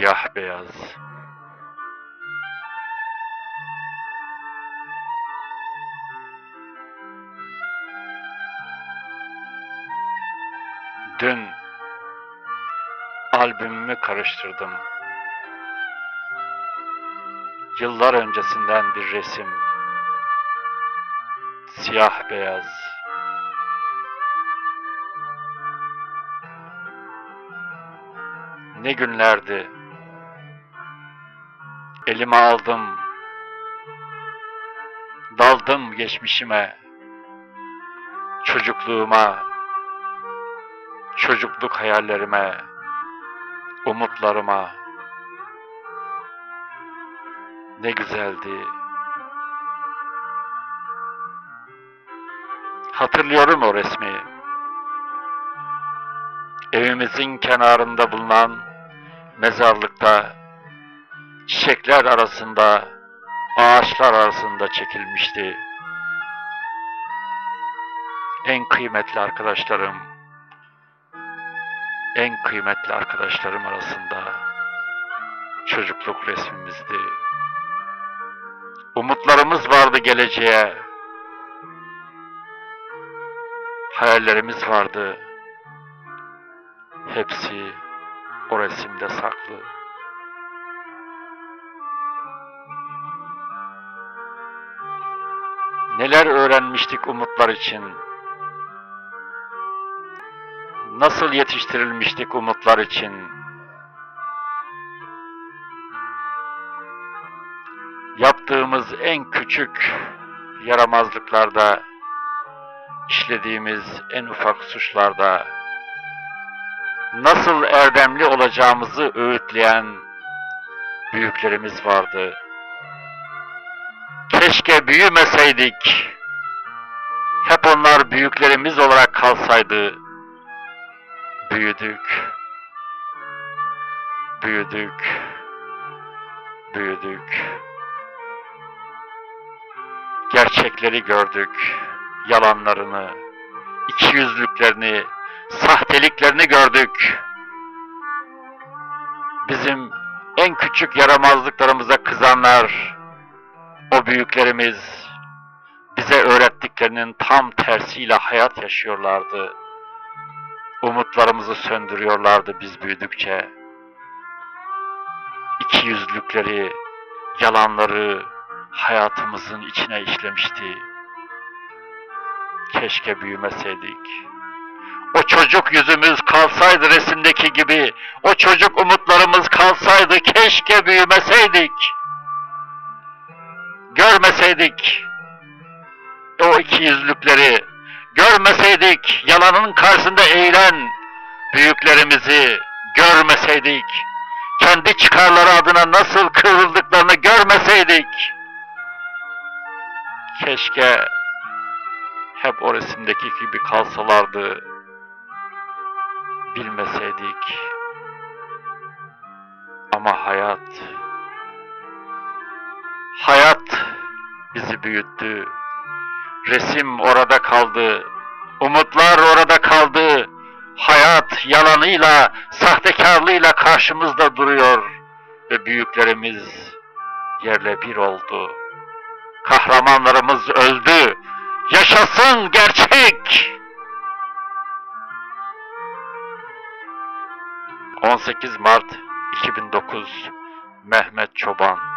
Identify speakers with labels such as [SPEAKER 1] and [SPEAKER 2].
[SPEAKER 1] Siyah beyaz. Dün albümümü karıştırdım. Yıllar öncesinden bir resim. Siyah beyaz. Ne günlerdi. Elime aldım. Daldım geçmişime. Çocukluğuma. Çocukluk hayallerime. Umutlarıma. Ne güzeldi. Hatırlıyorum o resmi. Evimizin kenarında bulunan mezarlıkta çiçekler arasında, ağaçlar arasında çekilmişti. En kıymetli arkadaşlarım, en kıymetli arkadaşlarım arasında çocukluk resmimizdi. Umutlarımız vardı geleceğe. Hayallerimiz vardı. Hepsi o resimde saklı. Neler öğrenmiştik umutlar için? Nasıl yetiştirilmiştik umutlar için? Yaptığımız en küçük yaramazlıklarda, işlediğimiz en ufak suçlarda nasıl erdemli olacağımızı öğütleyen büyüklerimiz vardı. Keşke büyümeseydik. Hep onlar büyüklerimiz olarak kalsaydı. Büyüdük. Büyüdük. Büyüdük. Gerçekleri gördük. Yalanlarını, ikiyüzlülüklerini, sahteliklerini gördük. Bizim en küçük yaramazlıklarımıza kızanlar, o büyüklerimiz bize öğrettiklerinin tam tersiyle hayat yaşıyorlardı. Umutlarımızı söndürüyorlardı biz büyüdükçe. İkiyüzlülükleri, yalanları hayatımızın içine işlemişti. Keşke büyümeseydik. O çocuk yüzümüz kalsaydı resimdeki gibi, o çocuk umutlarımız kalsaydı keşke büyümeseydik. Görmeseydik o iki yüzlükleri, görmeseydik yalanın karşısında eğilen büyüklerimizi, görmeseydik, kendi çıkarları adına nasıl kıvrıldıklarını görmeseydik, keşke hep o resimdeki gibi kalsalardı, bilmeseydik. Ama hayat, hayat bizi büyüttü. Resim orada kaldı. Umutlar orada kaldı. Hayat yalanıyla, sahtekarlığıyla karşımızda duruyor. Ve büyüklerimiz yerle bir oldu. Kahramanlarımız öldü. Yaşasın gerçek! 18 Mart 2009 Mehmet Çoban